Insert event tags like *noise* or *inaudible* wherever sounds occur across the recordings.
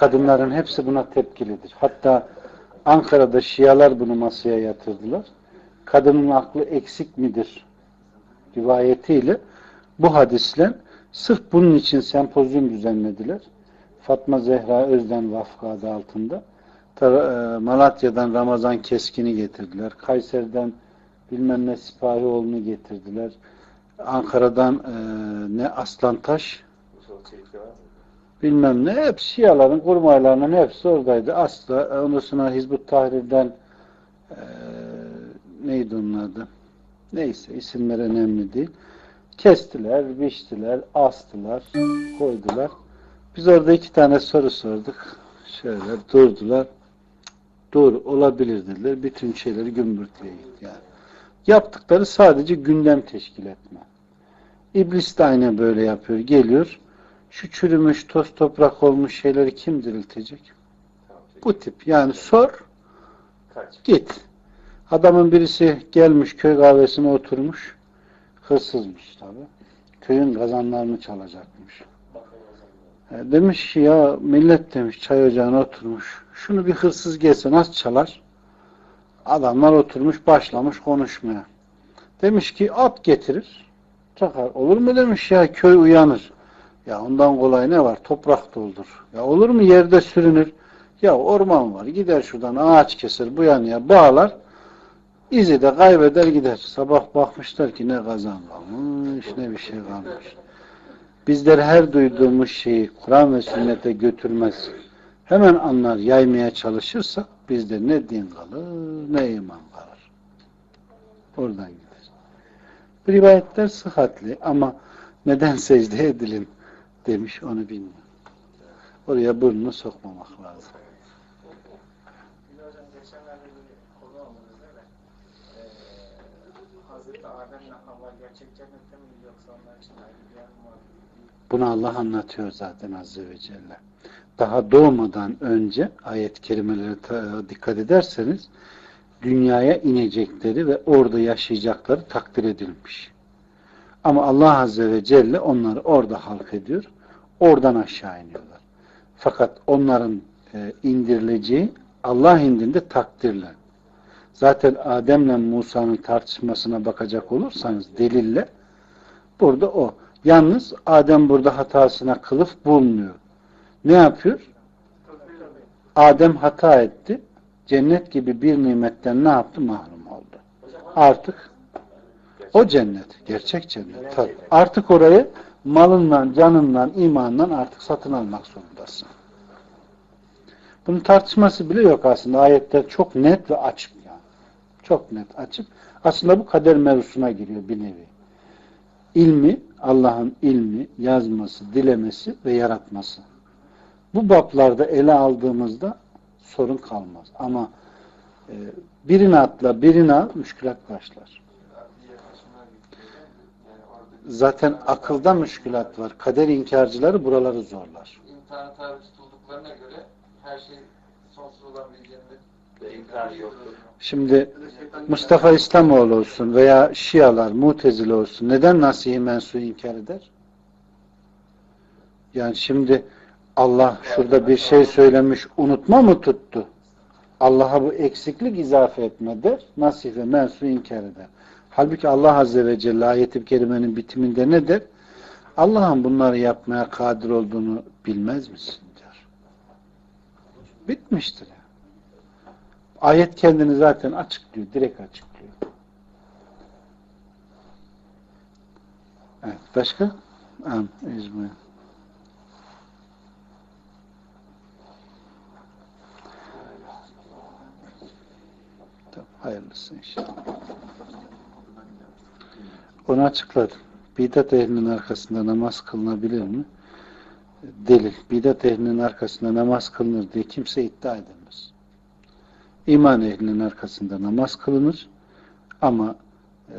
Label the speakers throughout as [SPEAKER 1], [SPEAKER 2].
[SPEAKER 1] Kadınların hepsi buna tepkilidir. Hatta Ankara'da Şialar bunu masaya yatırdılar. Kadının aklı eksik midir? Rivayetiyle bu hadisle sırf bunun için sempozyum düzenlediler. Fatma Zehra Özden Vafkı adı altında. E, Malatya'dan Ramazan Keskin'i getirdiler. Kayseri'den bilmem ne Sipahioğlu'nu getirdiler. Ankara'dan e, ne Aslantaş bilmem ne hep Şiaların kurmaylarının hepsi oradaydı. Asla ondan sonra Hizbut Tahrir'den e, neydi onun adı? Neyse isimler önemli değil. Kestiler, biçtiler, astılar, koydular. Biz orada iki tane soru sorduk. Şöyle durdular. Doğru olabilir dediler. Bütün şeyleri gümbürtüye gitti yani. Yaptıkları sadece gündem teşkil etme. İblis de aynı böyle yapıyor. Geliyor. Şu çürümüş, toz toprak olmuş şeyleri kim diriltecek? Bu tip. Yani sor. Git. Adamın birisi gelmiş köy kahvesine oturmuş. Hırsızmış tabi. Köyün kazanlarını çalacakmış. E, demiş ki ya millet demiş çay ocağına oturmuş. Şunu bir hırsız gelse nasıl çalar? Adamlar oturmuş başlamış konuşmaya. Demiş ki at getirir. Çakar. Olur mu demiş ya köy uyanır. Ya ondan kolay ne var? Toprak doldur. Ya olur mu yerde sürünür? Ya orman var. Gider şuradan ağaç keser bu yanıya bağlar. İzi de kaybeder gider. Sabah bakmışlar ki ne kazan kalmış ne bir şey kalmış. Bizler her duyduğumuz şeyi Kur'an ve sünnete götürmez. Hemen anlar yaymaya çalışırsa bizde ne din kalır ne iman kalır. Oradan gider. Rivayetler sıhhatli ama neden secde edilin demiş onu bilmiyorum. Oraya burnunu sokmamak lazım. Bunu Allah anlatıyor zaten Azze ve Celle. Daha doğmadan önce ayet-i kerimelere dikkat ederseniz dünyaya inecekleri ve orada yaşayacakları takdir edilmiş. Ama Allah Azze ve Celle onları orada halk ediyor. Oradan aşağı iniyorlar. Fakat onların e, indirileceği Allah indinde takdirler. Zaten Adem'le Musa'nın tartışmasına bakacak olursanız delille burada o. Yalnız Adem burada hatasına kılıf bulmuyor. Ne yapıyor? Adem hata etti. Cennet gibi bir nimetten ne yaptı? Mahrum oldu. Artık o cennet. Gerçek cennet. Tabii. Artık orayı malından, canından, imanından artık satın almak zorundasın. Bunun tartışması bile yok aslında. Ayetler çok net ve açık. Yani. Çok net, açık. Aslında bu kader mevzusuna giriyor bir nevi. İlmi, Allah'ın ilmi, yazması, dilemesi ve yaratması. Bu bablarda ele aldığımızda sorun kalmaz. Ama e, birini atla, birini al, müşkülat başlar. Zaten akılda müşkülat var. Kader inkarcıları buraları zorlar.
[SPEAKER 2] İmtihana tabi tutulduklarına göre her şey sonsuz olan yoktur.
[SPEAKER 1] Şimdi Mustafa İslamoğlu olsun veya Şialar, Mutezile olsun neden Nasihi Mensu'u inkar eder? Yani şimdi Allah şurada bir şey söylemiş unutma mı tuttu? Allah'a bu eksiklik izafe etme der. Nasih ve mensu inkar eder. Halbuki Allah Azze ve Celle ayet-i kerimenin bitiminde ne der? Allah'ın bunları yapmaya kadir olduğunu bilmez misin? diyor. Bitmiştir. Ayet kendini zaten açıklıyor. Direkt açıklıyor. Evet. Başka? İzmir. Hayırlısı inşallah. Onu açıkladım. Bidat ehlinin arkasında namaz kılınabilir mi? Delil. Bidat ehlinin arkasında namaz kılınır diye kimse iddia edemez. İman ehlinin arkasında namaz kılınır ama e,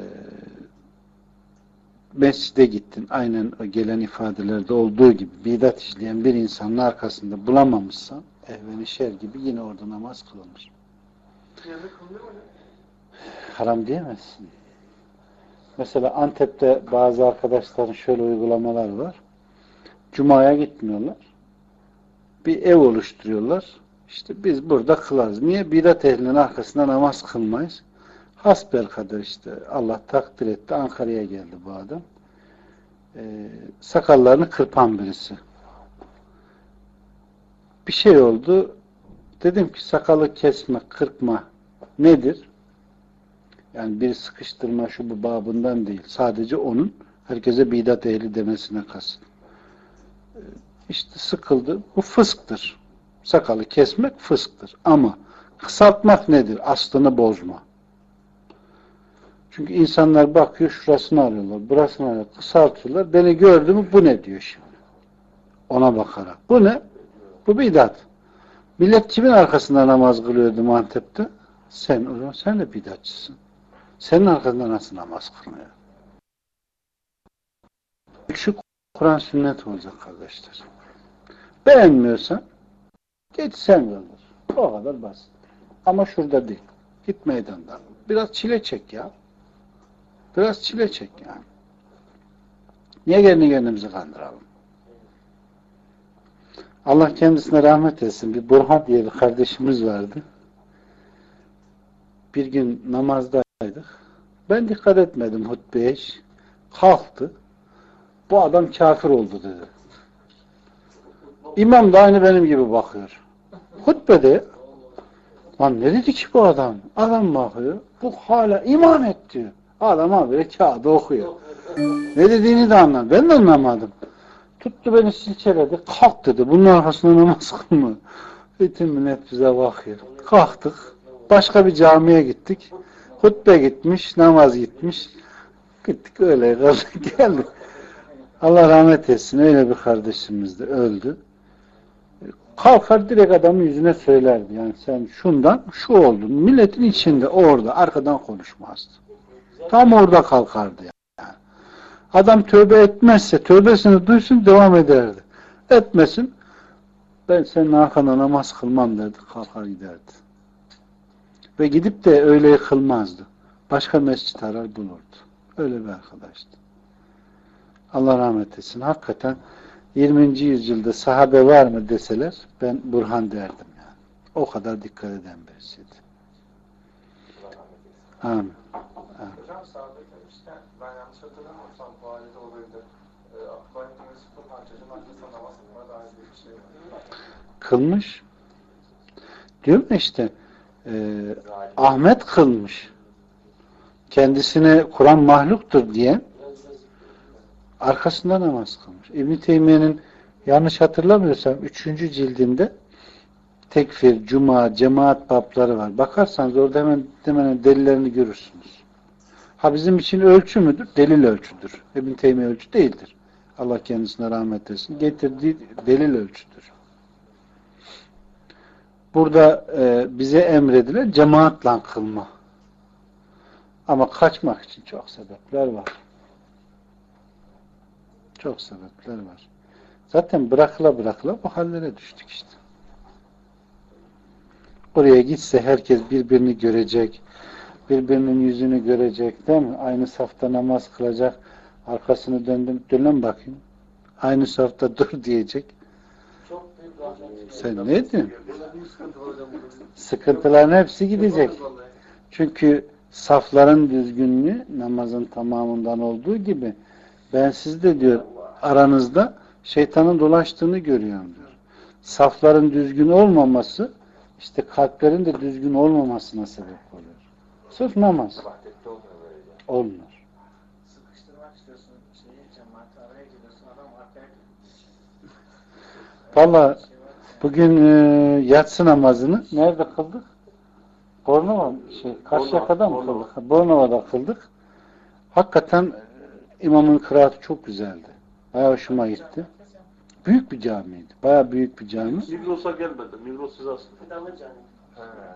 [SPEAKER 1] mescide gittin. Aynen o gelen ifadelerde olduğu gibi bidat işleyen bir insanın arkasında bulamamışsan ehveni şer gibi yine orada namaz kılınır. Haram diyemezsin. Mesela Antep'te bazı arkadaşların şöyle uygulamalar var. Cuma'ya gitmiyorlar. bir ev oluşturuyorlar. İşte biz burada kılarız. Niye? Bidat ehlinin arkasında namaz kılmayız. Hasbelkader işte Allah takdir etti. Ankara'ya geldi bu adam. Ee, sakallarını kırpan birisi. Bir şey oldu. Dedim ki sakalı kesme, kırpma nedir? Yani bir sıkıştırma şu bu babından değil. Sadece onun herkese bidat ehli demesine kast. Ee, İşte sıkıldı. Bu fısktır. Sakalı kesmek fısktır. Ama kısaltmak nedir? Aslını bozma. Çünkü insanlar bakıyor şurasını arıyorlar, burasını arıyorlar, kısaltıyorlar. Beni gördü mü bu ne diyor şimdi? Ona bakarak. Bu ne? Bu bidat. Millet kimin arkasında namaz kılıyordu Antep'te? Sen o sen de bidatçısın. Senin arkasında nasıl namaz kılınıyor? Şu Kur'an sünnet olacak kardeşler. Beğenmiyorsan geç sen kıldır. O kadar basit. Ama şurada değil. Git meydanda. Biraz çile çek ya. Biraz çile çek yani. Niye kendi kendimizi kandıralım? Allah kendisine rahmet etsin. Bir Burhan diye bir kardeşimiz vardı. Bir gün namazdaydık. Ben dikkat etmedim hutbeye hiç. Kalktı. Bu adam kafir oldu dedi. İmam da aynı benim gibi bakıyor. Hutbede lan ne dedi ki bu adam? Adam bakıyor. Bu hala iman et diyor. Adam abi kağıdı okuyor. Ne dediğini de anlamadım. Ben de anlamadım. Tuttu beni silkeledi. Kalk dedi. Bunun arkasında namaz kılma. Bütün millet bize bakıyor. Kalktık. Başka bir camiye gittik. Hutbe gitmiş, namaz gitmiş. Gittik öyle *laughs* geldik. Allah rahmet etsin. Öyle bir kardeşimiz de öldü. Kalkar direkt adamın yüzüne söylerdi. Yani sen şundan şu oldun. Milletin içinde orada arkadan konuşmazdı. Tam orada kalkardı yani. Adam tövbe etmezse tövbesini duysun devam ederdi. Etmesin ben senin arkana namaz kılmam derdi. Kalkar giderdi. Ve gidip de öyle kılmazdı. Başka mescit arar bulurdu. Öyle bir arkadaştı. Allah rahmet etsin. Hakikaten 20. yüzyılda sahabe var mı deseler ben Burhan derdim yani. O kadar dikkat eden birisiydi. Amin.
[SPEAKER 2] Hocam sahabe demişken ben yanlış hatırlamıyorsam bu ayette olabilir. Ee, Abdullah bin Yusuf'un namaz dair bir şey.
[SPEAKER 1] Kılmış. Diyorum işte e, Ahmet kılmış. Kendisine Kur'an mahluktur diyen arkasında namaz kılmış. İbn-i Teymiye'nin yanlış hatırlamıyorsam 3. cildinde tekfir, cuma, cemaat babları var. Bakarsanız orada hemen hemen delillerini görürsünüz. Ha bizim için ölçü müdür? Delil ölçüdür. İbn Teymiye ölçü değildir. Allah kendisine rahmet etsin. Getirdiği delil ölçüdür. Burada e, bize emredilen cemaatle kılma. Ama kaçmak için çok sebepler var. Çok sebepler var. Zaten bırakıla bırakıla bu hallere düştük işte. Oraya gitse herkes birbirini görecek, birbirinin yüzünü görecek değil mi? Aynı safta namaz kılacak, arkasını döndüm, dönün bakayım. Aynı safta *laughs* dur diyecek. Sen ne diyorsun? Sıkıntıların hepsi gidecek. Çünkü safların düzgünlüğü namazın tamamından olduğu gibi ben sizde diyor aranızda şeytanın dolaştığını görüyorum diyor. Safların düzgün olmaması işte kalplerin de düzgün olmamasına sebep oluyor. Sırf namaz.
[SPEAKER 2] Olmuyor
[SPEAKER 1] Valla bugün e, yatsı namazını nerede kıldık? Bornova şey Karşıyaka'da mı
[SPEAKER 2] Bornova.
[SPEAKER 1] kıldık? Bornova'da kıldık. Hakikaten imamın kıraatı çok güzeldi. Bayağı hoşuma gitti. Büyük bir camiydi. Bayağı büyük bir cami.
[SPEAKER 3] Migros'a gelmedi. Migros siz aslında.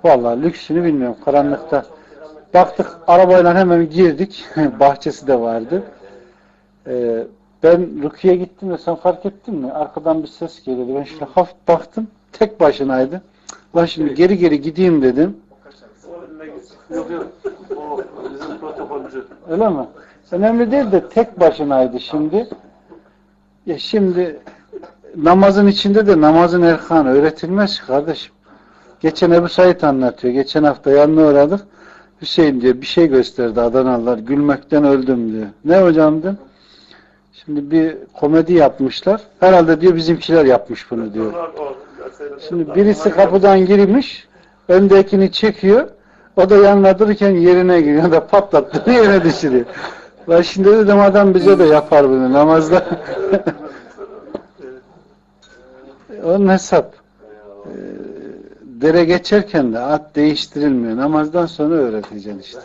[SPEAKER 1] Vallahi lüksünü bilmiyorum. Karanlıkta baktık arabayla hemen girdik. *laughs* Bahçesi de vardı. Ee, ben Rukiye gittim de sen fark ettin mi? Arkadan bir ses geliyordu. Ben şöyle hafif baktım. Tek başınaydı. Lan şimdi geri geri gideyim dedim.
[SPEAKER 3] O önüne gitsin. Yok yok. O bizim protokolcü.
[SPEAKER 1] Öyle mi? Önemli değil de tek başınaydı şimdi. Ya şimdi namazın içinde de namazın erkanı öğretilmez ki kardeşim. Geçen Ebu Said anlatıyor. Geçen hafta yanına uğradık. Hüseyin diyor bir şey gösterdi Adanalılar. Gülmekten öldüm diyor. Ne hocam dedim. Şimdi bir komedi yapmışlar. Herhalde diyor bizimkiler yapmış bunu diyor. Şimdi birisi kapıdan girmiş, öndekini çekiyor, o da yanına dururken yerine giriyor *laughs* da patlattı *laughs* yere düşürüyor. Ben şimdi dedim adam bize de yapar bunu namazda. *laughs* Onun hesap. Ee, dere geçerken de at değiştirilmiyor. Namazdan sonra öğreteceksin işte.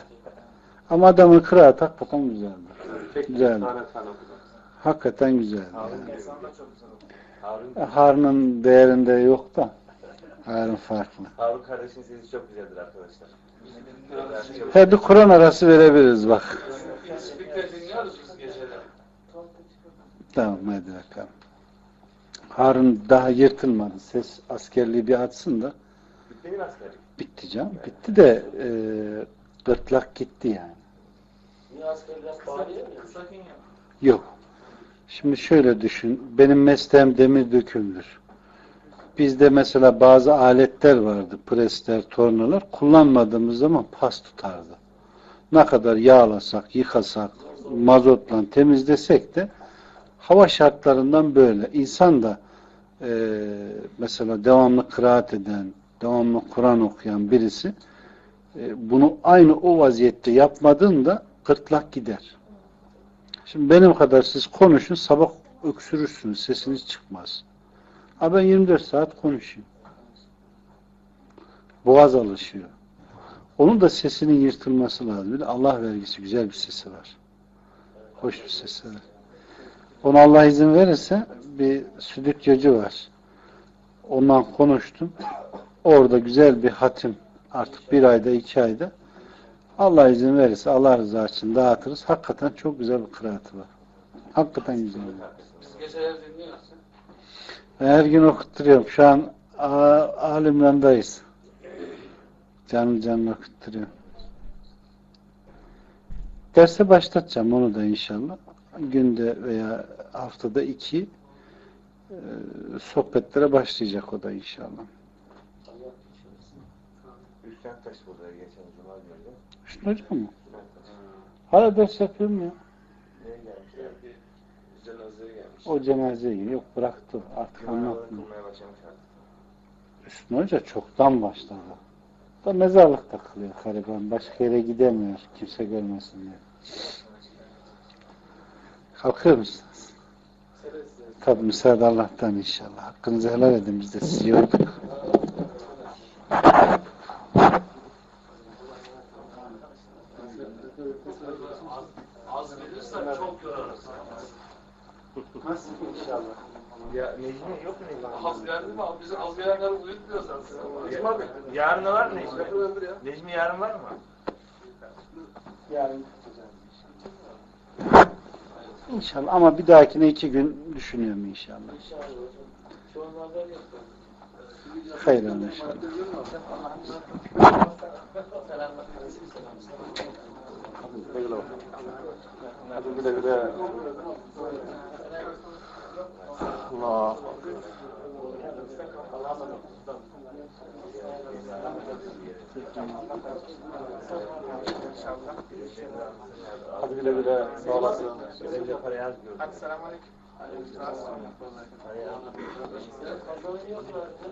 [SPEAKER 1] Ama adamın kıraat hakikaten güzeldi. Güzeldi. Hakikaten yani.
[SPEAKER 4] Harun,
[SPEAKER 1] Harun'un değerinde yok da. Harun farklı.
[SPEAKER 4] Harun kardeşin sesi çok güzeldir arkadaşlar.
[SPEAKER 1] He bir Kur'an arası verebiliriz bak. Tamam hadi bakalım. Harun daha yırtılmadı. Ses askerliği bir açsın da.
[SPEAKER 4] Bitti mi askerlik?
[SPEAKER 1] Bitti canım. Bitti de e, gırtlak gitti yani.
[SPEAKER 3] Niye askerler bağırıyor ya? Sakin ya.
[SPEAKER 1] Yok. Şimdi şöyle düşün. Benim mesleğim demir dökümdür. Bizde mesela bazı aletler vardı. Presler, tornalar. Kullanmadığımız zaman pas tutardı. Ne kadar yağlasak, yıkasak, mazotla temizlesek de hava şartlarından böyle. İnsan da e, mesela devamlı kıraat eden, devamlı Kur'an okuyan birisi e, bunu aynı o vaziyette yapmadığında gırtlak gider. Şimdi benim kadar siz konuşun, sabah öksürürsünüz, sesiniz çıkmaz. Ha ben 24 saat konuşayım. Boğaz alışıyor. Onun da sesinin yırtılması lazım. Bir Allah vergisi güzel bir sesi var. Hoş bir sesi var. Ona Allah izin verirse bir stüdyocu var. Ondan konuştum. Orada güzel bir hatim artık bir ayda iki ayda Allah izin verirse Allah rızası için dağıtırız. Hakikaten çok güzel bir kıraatı var. Hakikaten güzel.
[SPEAKER 3] Biz.
[SPEAKER 1] Ben her gün okutturuyorum. Şu an Alimran'dayız. Canlı canlı okutturuyorum. Derse başlatacağım onu da inşallah. Günde veya haftada iki e, sohbetlere başlayacak o da inşallah.
[SPEAKER 4] Üstten taş burada geçen cuma gördüm.
[SPEAKER 1] Hocam mı? Hala ders yapıyorum ya. O cenazeye gidiyor. Yok bıraktı. Artık anlatmıyor. Hüsnü Hoca çoktan başladı. Da mezarlıkta kılıyor gariban. Başka yere gidemiyor. Kimse görmesin diye. Kalkıyor musunuz? Tabi müsaade Allah'tan inşallah. Hakkınızı helal edin. Biz de sizi yorduk.
[SPEAKER 3] Az gelirsen çok yorarız.
[SPEAKER 1] Nasıl inşallah?
[SPEAKER 4] Ya Necmi yok mu
[SPEAKER 3] Geldi mi? Bizi az gelenleri uyutmuyor zaten.
[SPEAKER 4] Necmi abi. Yarın var mı Necmi? Necmi yarın var mı?
[SPEAKER 1] Yarın İnşallah ama bir dahakine iki gün düşünüyorum inşallah. Hayır inşallah.
[SPEAKER 2] Hadi güle güle. Allah. Hadi güle güle. Sağ olasın.
[SPEAKER 4] Önce parayı az gördüm.
[SPEAKER 2] Hadi selamünaleyküm.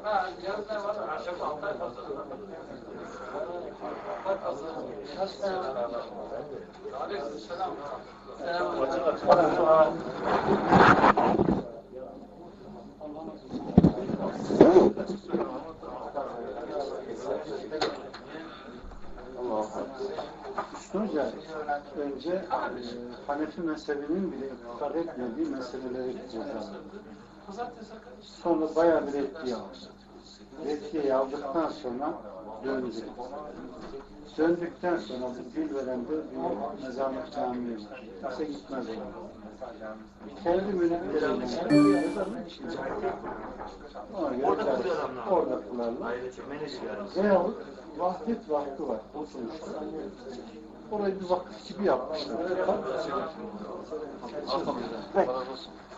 [SPEAKER 3] Ha, yarın ne
[SPEAKER 1] Hoca önce e, Hanefi mezhebinin bile ittifak etmediği meseleleri kurcaladı. Sonra bayağı bir etkiye aldı. Etkiye aldıktan sonra döndü. Döndükten sonra bu Gülveren'de bir mezarlık camii var. Kimse gitmez ona. Kendi müritlerinden
[SPEAKER 4] Orada kılıyor adamlar.
[SPEAKER 1] Orada kılarlar. Veyahut vahdet vakti var. Oturmuşlar. Orayı bir vakıf gibi yapmışlar. Peki.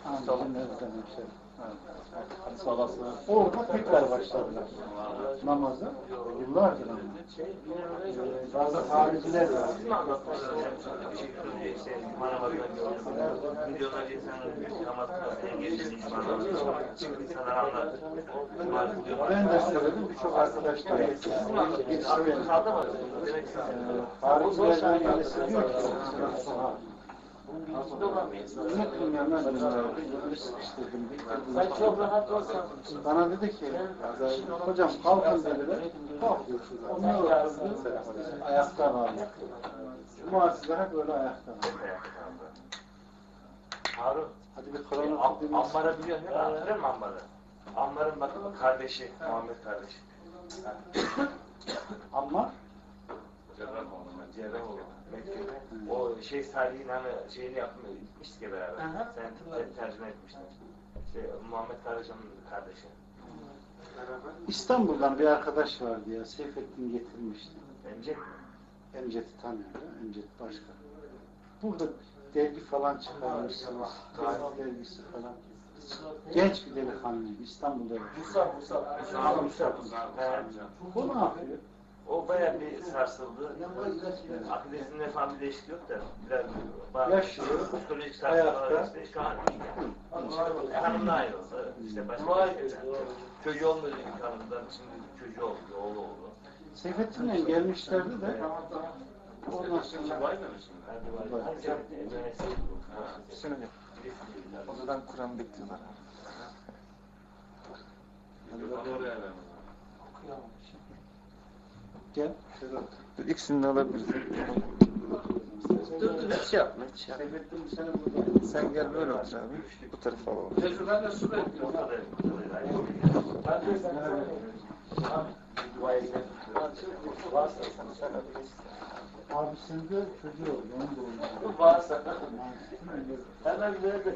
[SPEAKER 1] Anladım. Evet, evet.
[SPEAKER 3] Hadi salası.
[SPEAKER 1] Orada tekrar başladılar namaza. Yıllardır ama. Ee, bazı hariciler var.
[SPEAKER 4] Milyonlarca insanın namaz.
[SPEAKER 1] Ben de söyledim birçok arkadaş da
[SPEAKER 4] Siz mi anlattınız? Aklınız kaldı mı? Demek ki
[SPEAKER 1] Ee, haricilerden birisi diyor ki
[SPEAKER 5] Sen çok rahat olsan.
[SPEAKER 1] Bana dedi ki hocam kalkın dediler. Kalkıyoruz. Onlar oturdu. Ayakta. Muhasebe hep böyle ayakta kaldı.
[SPEAKER 4] Harun.
[SPEAKER 1] Hadi bir Kur'an okudunuz.
[SPEAKER 4] Ammar'ı biliyor musun? Hatırlıyor musun Ammar'ı? Ammar'ın bak kardeşi, Muhammed kardeşi.
[SPEAKER 1] Ama
[SPEAKER 4] Cerrahoğlu. Mekke'de. O şey Salih'in hani şeyini yapmıyor, gitmiştik ya beraber.
[SPEAKER 5] Aha.
[SPEAKER 4] Sen te- tercüme etmiştin. İşte Muhammed kardeşimin kardeşi.
[SPEAKER 1] İstanbul'dan bir arkadaş vardı ya. Seyfettin getirmişti.
[SPEAKER 4] Emcek mi?
[SPEAKER 1] Emcet'i tanıyor ya. Emcet başka. Burada dergi falan çıkarmışsınız. Tarih dergisi falan. Genç bir delikanlıydı. İstanbul'da.
[SPEAKER 2] Musa, Musa.
[SPEAKER 4] Musa, Musa.
[SPEAKER 1] Bu ne yapıyor?
[SPEAKER 4] O bayağı bir sarsıldı. Akidesinde falan bir değişiklik yok da biraz bazı psikolojik
[SPEAKER 1] ayakta.
[SPEAKER 4] işte şu an iyi yani. İşte hanımla ayrıldı. İşte başka bir şeyler. Çocuğu olmadı ilk hanımdan şimdi çocuğu oldu, oğlu oldu.
[SPEAKER 1] Seyfettin'le gelmişlerdi de ondan sonra
[SPEAKER 4] Var mı şimdi?
[SPEAKER 3] Hocam. Odadan Kur'an bekliyorlar.
[SPEAKER 1] Gel.
[SPEAKER 3] Dur ikisini de alabiliriz.
[SPEAKER 5] Dur dur hiç şey yapma hiç yapma.
[SPEAKER 1] Sene burada.
[SPEAKER 3] Sen gel böyle otur abi. Bu tarafa alalım.
[SPEAKER 2] Tecrüben de su bekliyor.
[SPEAKER 4] Da- da.
[SPEAKER 2] Ben de sen
[SPEAKER 5] Varsa sana sakabilirsin.
[SPEAKER 1] Abisinin de çocuğu oldu. Onun doğumunda.
[SPEAKER 5] Varsa. Hemen ver de.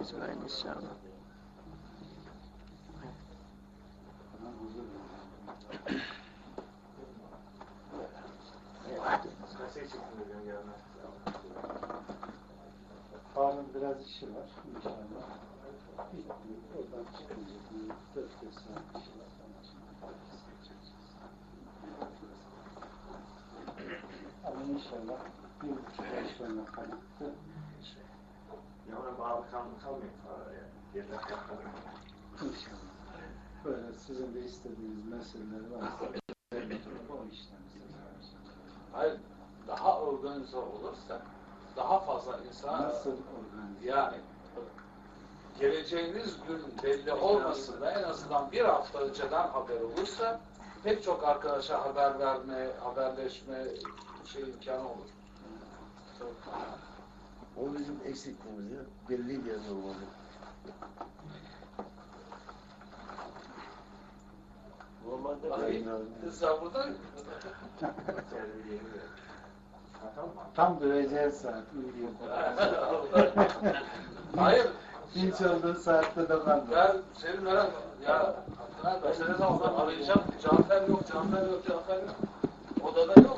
[SPEAKER 3] ecmain inşallah.
[SPEAKER 1] Harun biraz işi var inşallah. Bitti. Oradan çıkınca bir dört beş saat işi var. Ama inşallah bir buçuk ay sonra falan
[SPEAKER 3] ya ona bağlı kal kalmayın.
[SPEAKER 1] İnşallah. Böyle sizin de istediğiniz meseleler varsa o
[SPEAKER 6] Hayır, daha organize olursa daha fazla insan
[SPEAKER 1] Nasıl organize?
[SPEAKER 6] yani geleceğiniz gün belli olmasın da en azından bir hafta önceden haber olursa pek çok arkadaşa haber verme, haberleşme şey imkanı olur.
[SPEAKER 7] O bizim eksikliğimiz ya. Belli yerde olmalı.
[SPEAKER 5] Normalde
[SPEAKER 6] burada mı?
[SPEAKER 1] Tam döveceğiz saat. uyuyor. *laughs*
[SPEAKER 6] Hayır,
[SPEAKER 1] Hiç olduğu saatte de ben
[SPEAKER 6] ben seni merak ya ben seni zaman arayacağım, Cafer yok, Cafer yok, Cafer yok. Odada yok.